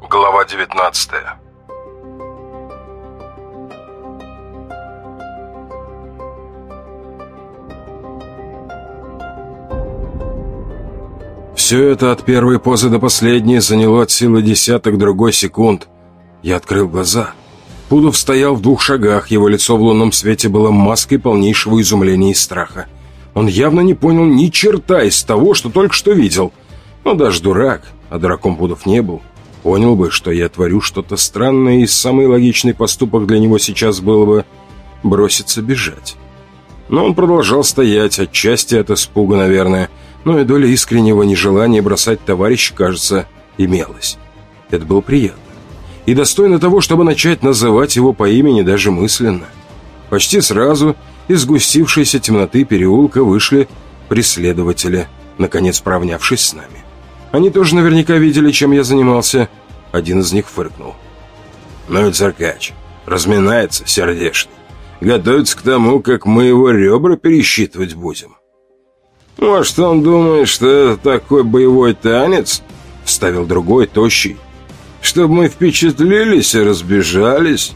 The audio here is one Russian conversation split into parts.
Глава 19 Все это от первой позы до последней заняло от силы десяток другой секунд. Я открыл глаза. Пудов стоял в двух шагах, его лицо в лунном свете было маской полнейшего изумления и страха. Он явно не понял ни черта из того, что только что видел. Но даже дурак, а дураком Пудов не был, понял бы, что я творю что-то странное, и самый логичный поступок для него сейчас было бы броситься бежать. Но он продолжал стоять, отчасти от испуга, наверное, но и доля искреннего нежелания бросать товарища, кажется, имелась. Это было приятно. И достойно того, чтобы начать называть его по имени даже мысленно. Почти сразу из сгустившейся темноты переулка вышли преследователи, наконец поравнявшись с нами. Они тоже наверняка видели, чем я занимался. Один из них фыркнул. «Ну и циркач. Разминается сердешный. Готовится к тому, как мы его ребра пересчитывать будем». «Может, он думает, что это такой боевой танец?» Вставил другой, тощий. «Чтобы мы впечатлились и разбежались?»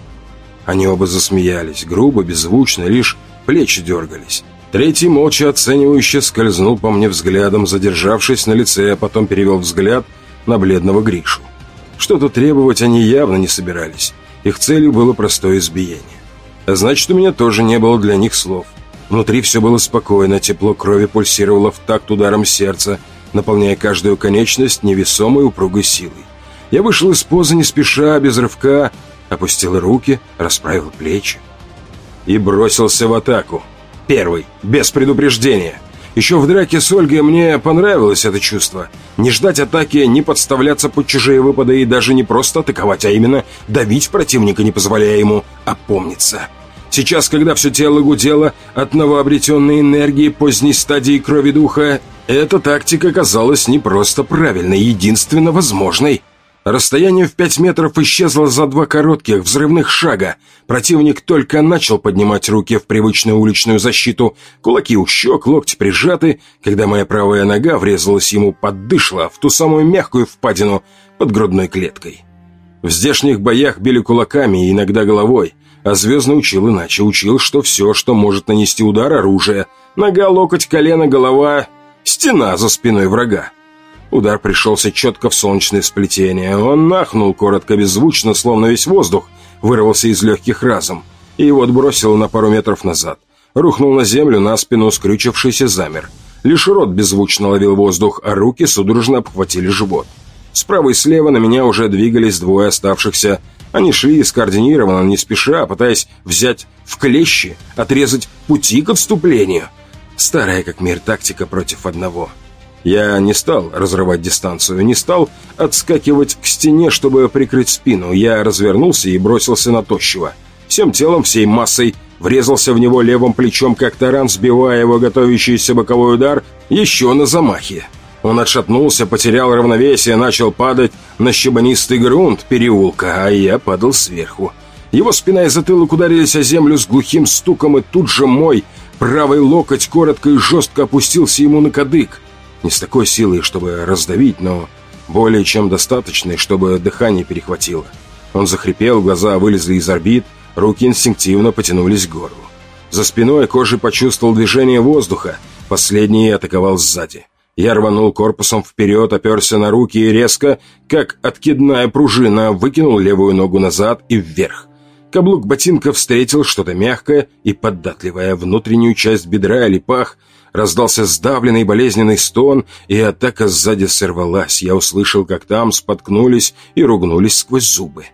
Они оба засмеялись, грубо, беззвучно, лишь плечи дергались. Третий молча оценивающе скользнул по мне взглядом, задержавшись на лице, а потом перевел взгляд на бледного Гришу. Что-то требовать они явно не собирались. Их целью было простое избиение. А значит, у меня тоже не было для них слов. Внутри все было спокойно, тепло крови пульсировало в такт ударом сердца, наполняя каждую конечность невесомой упругой силой. Я вышел из позы не спеша, без рывка, опустил руки, расправил плечи и бросился в атаку. Первый, без предупреждения. Еще в драке с Ольгой мне понравилось это чувство. Не ждать атаки, не подставляться под чужие выпады и даже не просто атаковать, а именно давить противника, не позволяя ему опомниться. Сейчас, когда все тело гудело от новообретенной энергии поздней стадии крови духа, эта тактика казалась не просто правильной, единственно возможной. Расстояние в пять метров исчезло за два коротких взрывных шага. Противник только начал поднимать руки в привычную уличную защиту. Кулаки у щек, локти прижаты, когда моя правая нога врезалась ему под в ту самую мягкую впадину под грудной клеткой. В здешних боях били кулаками и иногда головой. А Звездный учил иначе. Учил, что все, что может нанести удар, оружие. Нога, локоть, колено, голова, стена за спиной врага. Удар пришелся четко в солнечное сплетение. Он нахнул коротко, беззвучно, словно весь воздух вырвался из легких разом, и его отбросило на пару метров назад. Рухнул на землю, на спину, скрючившийся замер. Лишь рот беззвучно ловил воздух, а руки судорожно обхватили живот. Справа и слева на меня уже двигались двое оставшихся, они шли скоординированно, не спеша, пытаясь взять в клещи, отрезать пути к отступлению. Старая как мир тактика против одного. Я не стал разрывать дистанцию, не стал отскакивать к стене, чтобы прикрыть спину. Я развернулся и бросился на тощего. Всем телом, всей массой врезался в него левым плечом, как таран, сбивая его готовящийся боковой удар еще на замахе. Он отшатнулся, потерял равновесие, начал падать на щебанистый грунт переулка, а я падал сверху. Его спина и затылок ударились о землю с глухим стуком, и тут же мой правый локоть коротко и жестко опустился ему на кадык. Не с такой силой, чтобы раздавить, но более чем достаточной, чтобы дыхание перехватило. Он захрипел, глаза вылезли из орбит, руки инстинктивно потянулись к горлу. За спиной кожи почувствовал движение воздуха, последний атаковал сзади. Я рванул корпусом вперед, оперся на руки и резко, как откидная пружина, выкинул левую ногу назад и вверх. Каблук ботинка встретил что-то мягкое и податливое. Внутреннюю часть бедра или пах раздался сдавленный болезненный стон, и атака сзади сорвалась. Я услышал, как там споткнулись и ругнулись сквозь зубы.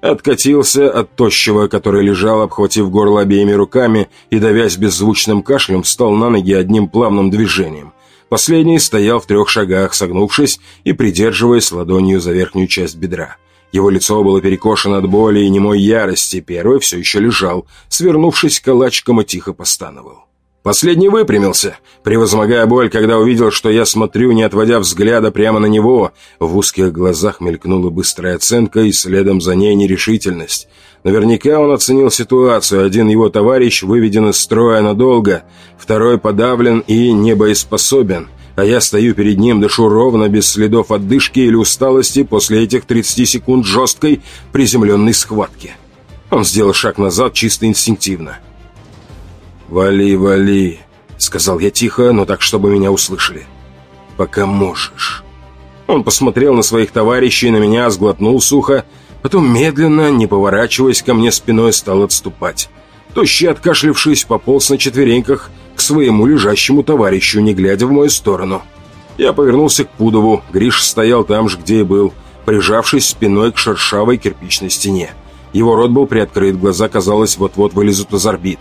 Откатился от тощего, который лежал, обхватив горло обеими руками и, давясь беззвучным кашлем, встал на ноги одним плавным движением. Последний стоял в трех шагах, согнувшись и придерживаясь ладонью за верхнюю часть бедра. Его лицо было перекошено от боли и немой ярости. Первый все еще лежал, свернувшись калачиком и тихо постановал. Последний выпрямился, превозмогая боль, когда увидел, что я смотрю, не отводя взгляда прямо на него. В узких глазах мелькнула быстрая оценка, и следом за ней нерешительность. Наверняка он оценил ситуацию. Один его товарищ выведен из строя надолго, второй подавлен и небоеспособен. а я стою перед ним, дышу ровно, без следов отдышки или усталости после этих 30 секунд жесткой приземленной схватки. Он сделал шаг назад чисто инстинктивно. «Вали, вали», — сказал я тихо, но так, чтобы меня услышали. «Пока можешь». Он посмотрел на своих товарищей, на меня, сглотнул сухо, потом медленно, не поворачиваясь ко мне спиной, стал отступать. Тощий, откашлившись, пополз на четвереньках к своему лежащему товарищу, не глядя в мою сторону. Я повернулся к Пудову, Гриш стоял там же, где и был, прижавшись спиной к шершавой кирпичной стене. Его рот был приоткрыт, глаза, казалось, вот-вот вылезут из орбит.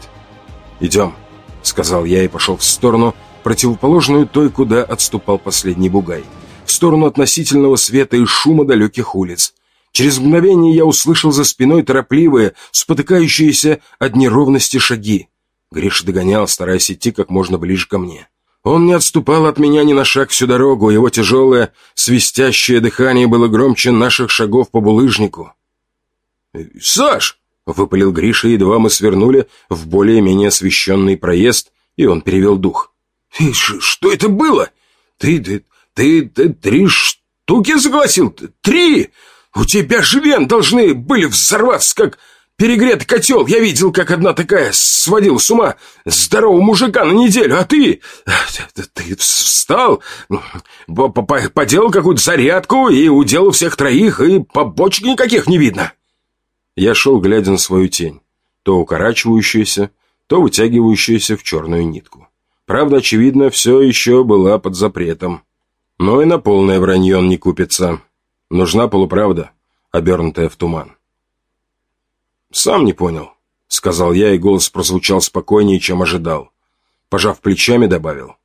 «Идем», — сказал я и пошел в сторону, противоположную той, куда отступал последний бугай в сторону относительного света и шума далеких улиц. Через мгновение я услышал за спиной торопливые, спотыкающиеся от неровности шаги. Гриша догонял, стараясь идти как можно ближе ко мне. Он не отступал от меня ни на шаг всю дорогу, его тяжелое, свистящее дыхание было громче наших шагов по булыжнику. «Саш!» — выпалил Гриша, едва мы свернули в более-менее освещенный проезд, и он перевел дух. «Что это было? Ты, ты, ты, ты три штуки согласил? Три! У тебя же вен должны были взорваться, как перегретый котел. Я видел, как одна такая сводила с ума здорового мужика на неделю, а ты... Ты встал, поделал какую-то зарядку и уделал всех троих, и побочек никаких не видно. Я шел, глядя на свою тень, то укорачивающуюся, то вытягивающуюся в черную нитку. Правда, очевидно, все еще была под запретом. Но и на полное вранье он не купится. Нужна полуправда, обернутая в туман. «Сам не понял», — сказал я, и голос прозвучал спокойнее, чем ожидал. Пожав плечами, добавил.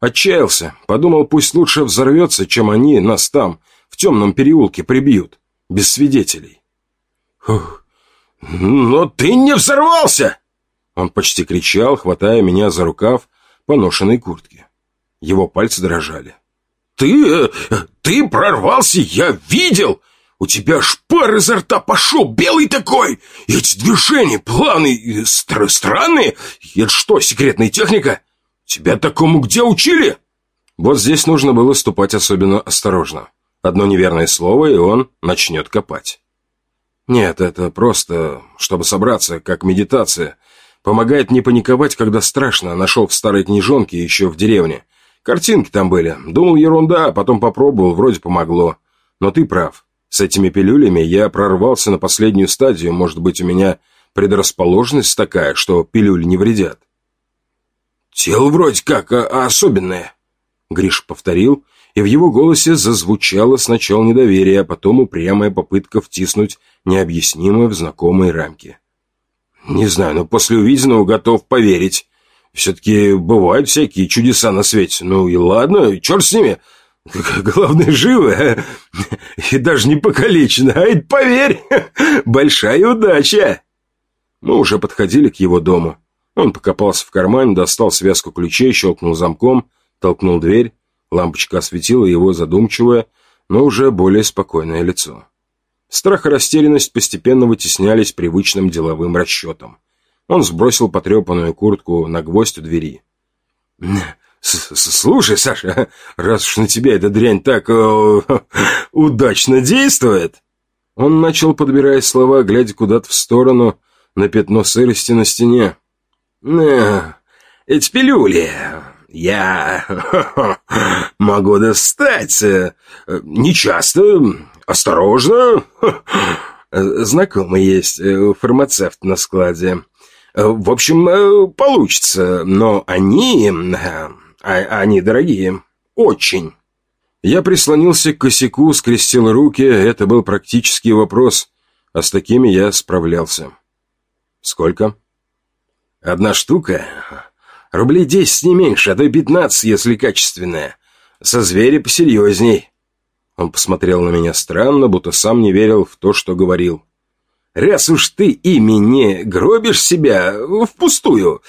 «Отчаялся. Подумал, пусть лучше взорвется, чем они нас там, в темном переулке, прибьют. Без свидетелей». «Фух, но ты не взорвался!» Он почти кричал, хватая меня за рукав поношенной куртки. Его пальцы дрожали. Ты... ты прорвался, я видел! У тебя аж пар изо рта пошел, белый такой! Эти движения плавные, стр странные! Это что, секретная техника? Тебя такому где учили?» Вот здесь нужно было ступать особенно осторожно. Одно неверное слово, и он начнет копать. Нет, это просто, чтобы собраться, как медитация. Помогает не паниковать, когда страшно. Нашел в старой книжонке еще в деревне. Картинки там были. Думал, ерунда, а потом попробовал, вроде помогло. Но ты прав. С этими пилюлями я прорвался на последнюю стадию. Может быть, у меня предрасположенность такая, что пилюли не вредят. «Тело вроде как а особенное», — Гриш повторил, и в его голосе зазвучало сначала недоверие, а потом упрямая попытка втиснуть необъяснимое в знакомые рамки. «Не знаю, но после увиденного готов поверить. Все-таки бывают всякие чудеса на свете. Ну и ладно, черт с ними. Главное, живы, а? и даже не покалечены. А поверь, большая удача. Мы уже подходили к его дому. Он покопался в кармане, достал связку ключей, щелкнул замком, толкнул дверь. Лампочка осветила его задумчивое, но уже более спокойное лицо. Страх и растерянность постепенно вытеснялись привычным деловым расчетом. Он сбросил потрепанную куртку на гвоздь у двери. «Слушай, Саша, раз уж на тебя эта дрянь так э, удачно действует...» Он начал, подбирая слова, глядя куда-то в сторону, на пятно сырости на стене. «Э, «Эти пилюли я могу достать. Э, нечасто, осторожно. Знакомый есть э, фармацевт на складе. В общем, э, получится, но они... А, они дорогие. Очень. Я прислонился к косяку, скрестил руки. Это был практический вопрос. А с такими я справлялся. Сколько? Одна штука? Рублей десять, не меньше, а то и пятнадцать, если качественная. Со зверя посерьезней. Он посмотрел на меня странно, будто сам не верил в то, что говорил. Раз уж ты ими не гробишь себя впустую,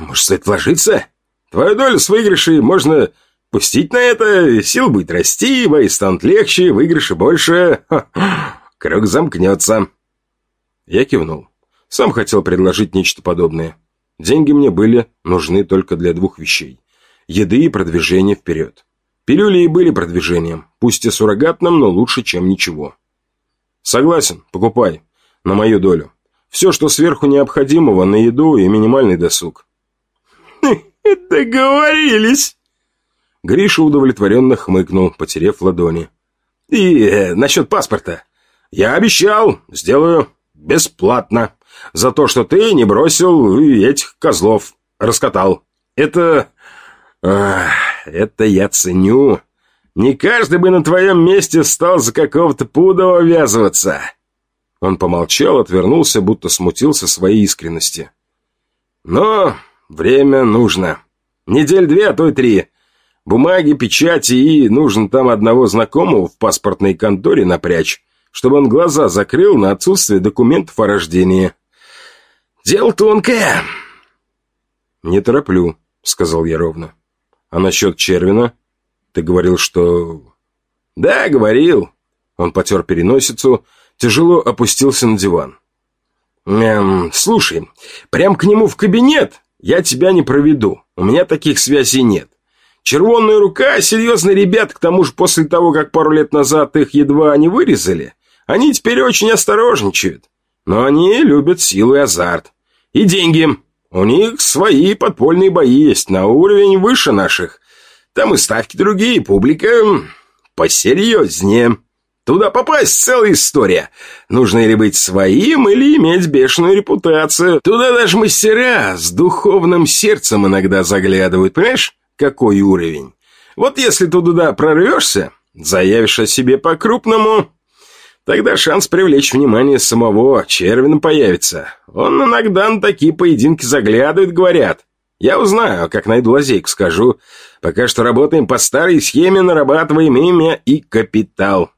может, стоит вложиться? Твою долю с выигрышей можно пустить на это, сил будет расти, бои станут легче, выигрыши больше. Круг замкнется. Я кивнул. Сам хотел предложить нечто подобное. Деньги мне были нужны только для двух вещей. еды и продвижения вперед. Пилюли и были продвижением, пусть и суррогатным, но лучше, чем ничего. Согласен, покупай. На мою долю. Все, что сверху необходимого, на еду и минимальный досуг. Договорились. Гриша удовлетворенно хмыкнул, потерев ладони. И э, насчет паспорта. Я обещал, сделаю бесплатно. За то, что ты не бросил этих козлов. Раскатал. Это... Ах, это я ценю. Не каждый бы на твоем месте стал за какого-то пудова ввязываться. Он помолчал, отвернулся, будто смутился своей искренности. Но время нужно. Недель две, а то и три. Бумаги, печати и нужно там одного знакомого в паспортной конторе напрячь, чтобы он глаза закрыл на отсутствие документов о рождении. Дело тонкое. Не тороплю, сказал я ровно. А насчет Червина? Ты говорил, что... Да, говорил. Он потер переносицу, тяжело опустился на диван. «Эм, слушай, прям к нему в кабинет я тебя не проведу. У меня таких связей нет. Червонная рука, серьезные ребят, к тому же после того, как пару лет назад их едва не вырезали, они теперь очень осторожничают. Но они любят силу и азарт. И деньги. У них свои подпольные бои есть на уровень выше наших. Там и ставки другие, публика посерьезнее. Туда попасть целая история. Нужно или быть своим, или иметь бешеную репутацию. Туда даже мастера с духовным сердцем иногда заглядывают. Понимаешь, какой уровень? Вот если ты туда прорвешься, заявишь о себе по-крупному, Тогда шанс привлечь внимание самого Червина появится. Он иногда на такие поединки заглядывает, говорят. Я узнаю, как найду лазейку, скажу. Пока что работаем по старой схеме, нарабатываем имя и капитал.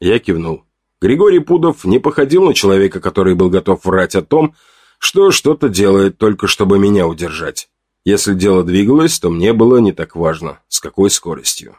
Я кивнул. Григорий Пудов не походил на человека, который был готов врать о том, что что-то делает только чтобы меня удержать. Если дело двигалось, то мне было не так важно, с какой скоростью.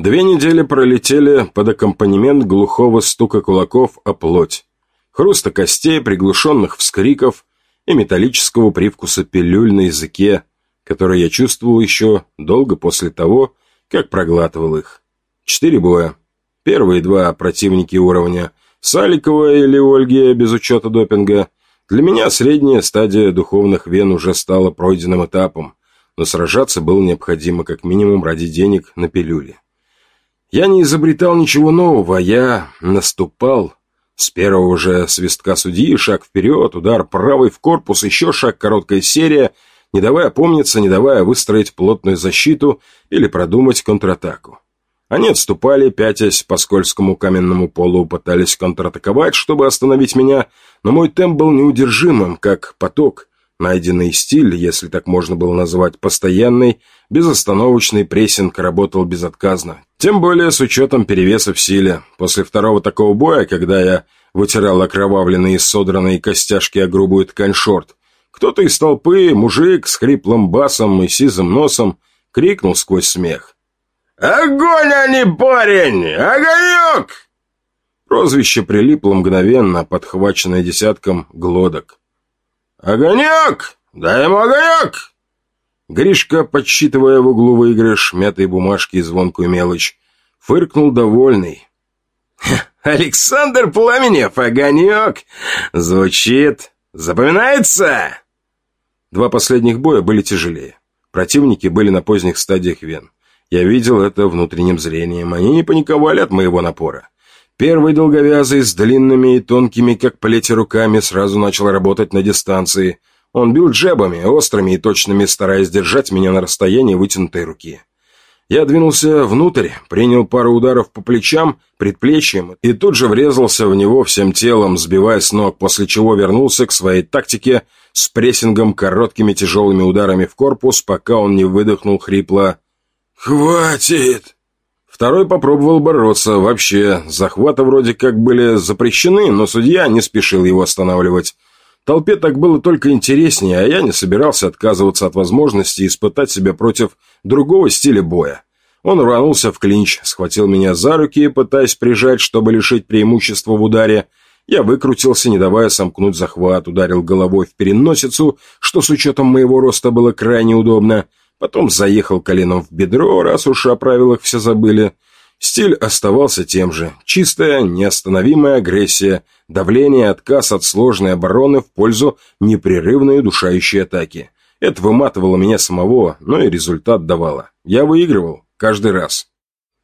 Две недели пролетели под аккомпанемент глухого стука кулаков о плоть, хруста костей, приглушенных вскриков и металлического привкуса пилюль на языке, который я чувствовал еще долго после того, как проглатывал их. Четыре боя. Первые два противники уровня Саликова или Ольги без учета допинга. Для меня средняя стадия духовных вен уже стала пройденным этапом, но сражаться было необходимо как минимум ради денег на пилюли. Я не изобретал ничего нового, я наступал. С первого же свистка судьи, шаг вперед, удар правой в корпус, еще шаг, короткая серия, не давая опомниться, не давая выстроить плотную защиту или продумать контратаку. Они отступали, пятясь по скользкому каменному полу, пытались контратаковать, чтобы остановить меня, но мой темп был неудержимым, как поток, Найденный стиль, если так можно было назвать, постоянный, безостановочный прессинг работал безотказно. Тем более с учетом перевеса в силе. После второго такого боя, когда я вытирал окровавленные и содранные костяшки о грубую ткань шорт, кто-то из толпы, мужик с хриплым басом и сизым носом, крикнул сквозь смех. «Огонь, а не парень! Огонек!» Прозвище прилипло мгновенно, подхваченное десятком глоток. «Огонек! Дай ему огонек!» Гришка, подсчитывая в углу выигрыш, мятые бумажки и звонкую мелочь, фыркнул довольный. «Александр Пламенев, огонек! Звучит... Запоминается?» Два последних боя были тяжелее. Противники были на поздних стадиях вен. Я видел это внутренним зрением. Они не паниковали от моего напора. Первый долговязый с длинными и тонкими, как плети, руками сразу начал работать на дистанции. Он бил джебами, острыми и точными, стараясь держать меня на расстоянии вытянутой руки. Я двинулся внутрь, принял пару ударов по плечам, предплечьям и тут же врезался в него всем телом, сбивая с ног, после чего вернулся к своей тактике с прессингом короткими тяжелыми ударами в корпус, пока он не выдохнул хрипло «Хватит!». Второй попробовал бороться. Вообще, захваты вроде как были запрещены, но судья не спешил его останавливать. Толпе так было только интереснее, а я не собирался отказываться от возможности испытать себя против другого стиля боя. Он рванулся в клинч, схватил меня за руки, пытаясь прижать, чтобы лишить преимущества в ударе. Я выкрутился, не давая сомкнуть захват, ударил головой в переносицу, что с учетом моего роста было крайне удобно – Потом заехал коленом в бедро, раз уж о правилах все забыли. Стиль оставался тем же. Чистая, неостановимая агрессия, давление, отказ от сложной обороны в пользу непрерывной удушающей атаки. Это выматывало меня самого, но и результат давало. Я выигрывал. Каждый раз.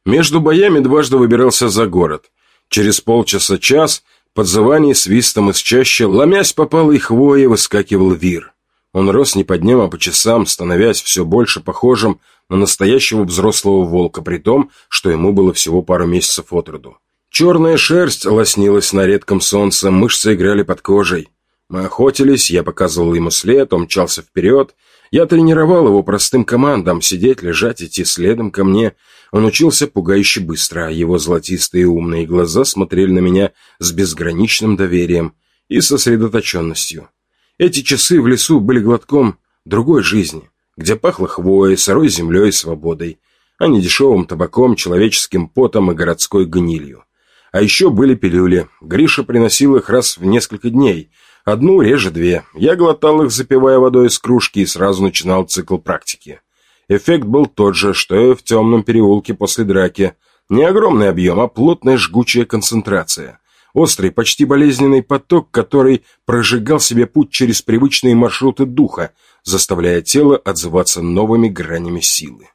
Между боями дважды выбирался за город. Через полчаса-час, подзываний свистом из чаще, ломясь по палой хвое, выскакивал вир. Он рос не по дням, а по часам, становясь все больше похожим на настоящего взрослого волка, при том, что ему было всего пару месяцев от роду. Черная шерсть лоснилась на редком солнце, мышцы играли под кожей. Мы охотились, я показывал ему след, он мчался вперед. Я тренировал его простым командам, сидеть, лежать, идти следом ко мне. Он учился пугающе быстро, а его золотистые умные глаза смотрели на меня с безграничным доверием и сосредоточенностью. Эти часы в лесу были глотком другой жизни, где пахло хвоей, сырой землей и свободой, а не дешевым табаком, человеческим потом и городской гнилью. А еще были пилюли. Гриша приносил их раз в несколько дней. Одну, реже две. Я глотал их, запивая водой из кружки, и сразу начинал цикл практики. Эффект был тот же, что и в темном переулке после драки. Не огромный объем, а плотная жгучая концентрация. Острый, почти болезненный поток, который прожигал себе путь через привычные маршруты духа, заставляя тело отзываться новыми гранями силы.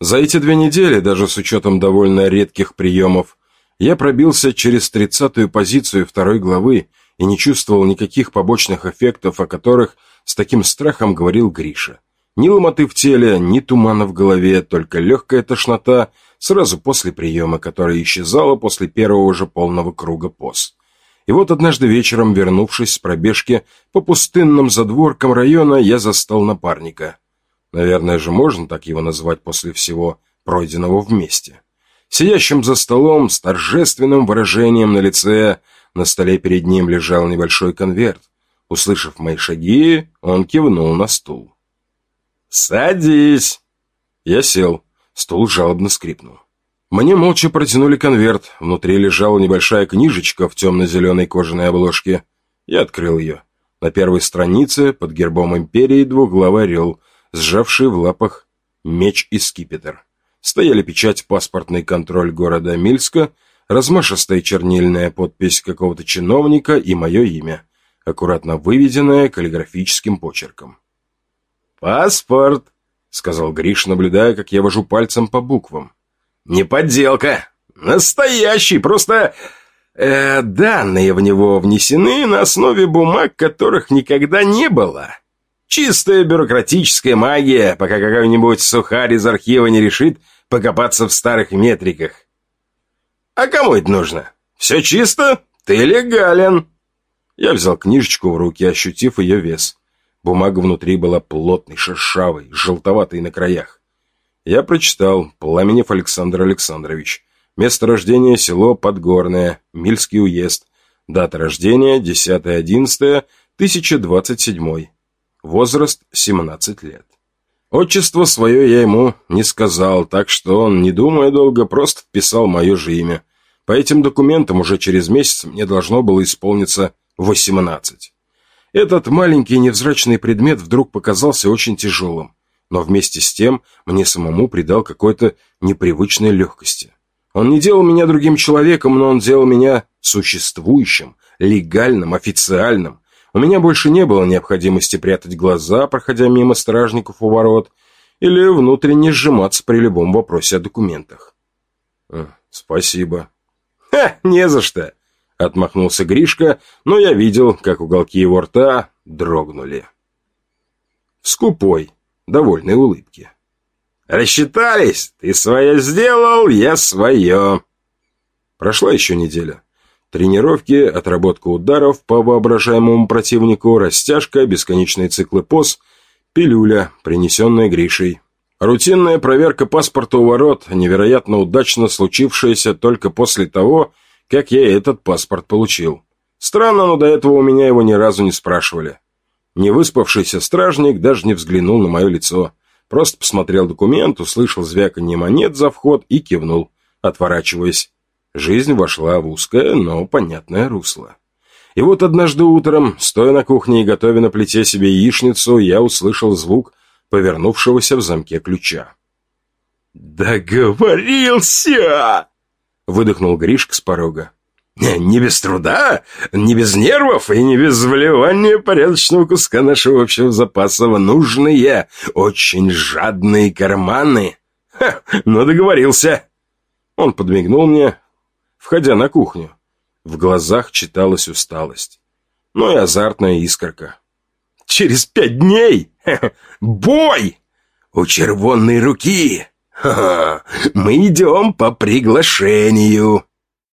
За эти две недели, даже с учетом довольно редких приемов, я пробился через тридцатую позицию второй главы и не чувствовал никаких побочных эффектов, о которых с таким страхом говорил Гриша. Ни ломоты в теле, ни тумана в голове, только легкая тошнота сразу после приема, которая исчезала после первого же полного круга поз. И вот однажды вечером, вернувшись с пробежки по пустынным задворкам района, я застал напарника. Наверное же можно так его назвать после всего пройденного вместе. Сидящим за столом с торжественным выражением на лице, на столе перед ним лежал небольшой конверт. Услышав мои шаги, он кивнул на стул. «Садись!» Я сел. Стул жалобно скрипнул. Мне молча протянули конверт. Внутри лежала небольшая книжечка в темно-зеленой кожаной обложке. Я открыл ее. На первой странице под гербом империи двуглавый орел, сжавший в лапах меч и скипетр. Стояли печать «Паспортный контроль города Мильска», размашистая чернильная подпись какого-то чиновника и мое имя, аккуратно выведенное каллиграфическим почерком. «Паспорт!» сказал Гриш, наблюдая, как я вожу пальцем по буквам. «Не подделка! Настоящий! Просто...» э, «Данные в него внесены на основе бумаг, которых никогда не было. Чистая бюрократическая магия, пока какой-нибудь сухарь из архива не решит покопаться в старых метриках. А кому это нужно? Все чисто? Ты легален!» Я взял книжечку в руки, ощутив ее вес. Бумага внутри была плотной, шершавой, желтоватой на краях. Я прочитал «Пламенев Александр Александрович». Место рождения – село Подгорное, Мильский уезд. Дата рождения – 10.11.1027. Возраст – 17 лет. Отчество свое я ему не сказал, так что он, не думая долго, просто вписал мое же имя. По этим документам уже через месяц мне должно было исполниться 18. Этот маленький невзрачный предмет вдруг показался очень тяжелым, но вместе с тем мне самому придал какой-то непривычной легкости. Он не делал меня другим человеком, но он делал меня существующим, легальным, официальным. У меня больше не было необходимости прятать глаза, проходя мимо стражников у ворот, или внутренне сжиматься при любом вопросе о документах. «Э, «Спасибо». «Ха, не за что!» Отмахнулся Гришка, но я видел, как уголки его рта дрогнули. Скупой, довольной улыбке. «Рассчитались! Ты свое сделал, я свое!» Прошла еще неделя. Тренировки, отработка ударов по воображаемому противнику, растяжка, бесконечные циклы поз, пилюля, принесенная Гришей. Рутинная проверка паспорта у ворот, невероятно удачно случившаяся только после того, как я этот паспорт получил. Странно, но до этого у меня его ни разу не спрашивали. Невыспавшийся стражник даже не взглянул на мое лицо. Просто посмотрел документ, услышал звяканье монет за вход и кивнул, отворачиваясь. Жизнь вошла в узкое, но понятное русло. И вот однажды утром, стоя на кухне и готовя на плите себе яичницу, я услышал звук повернувшегося в замке ключа. «Договорился!» — выдохнул Гришка с порога. «Не без труда, не без нервов и не без вливания порядочного куска нашего общего запаса в нужные, очень жадные карманы. Ха, ну договорился!» Он подмигнул мне, входя на кухню. В глазах читалась усталость, но и азартная искорка. «Через пять дней! Бой! У червонной руки! Ха -ха. Мы идем по приглашению!»